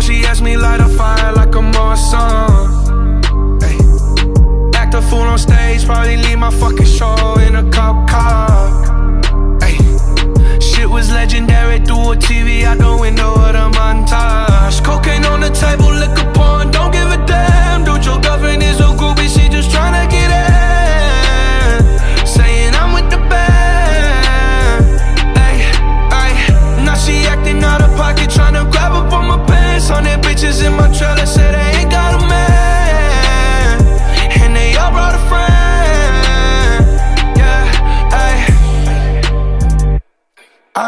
She asked me light a fire like a Marsan.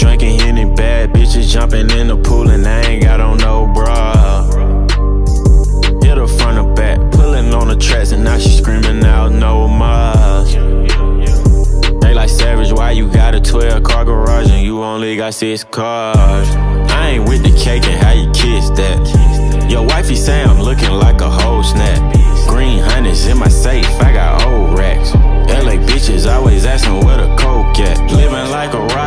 Drinking any bad bitches, jumping in the pool, and I ain't got on no bra. Hit her front or back, pulling on the tracks, and now she screaming out no more. They like savage, why you got a 12 car garage and you only got six cars? I ain't with the cake and how you kiss that. Your wifey say I'm looking like a whole snap. Green hundreds in my safe, I got old racks. LA bitches always asking where the coke at.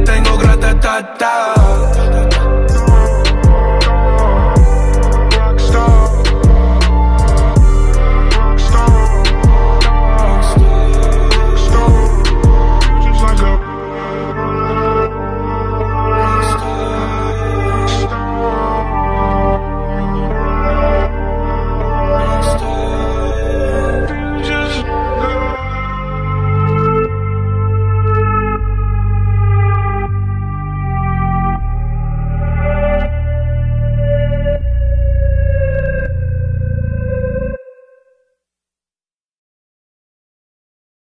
thing go grata ta ta.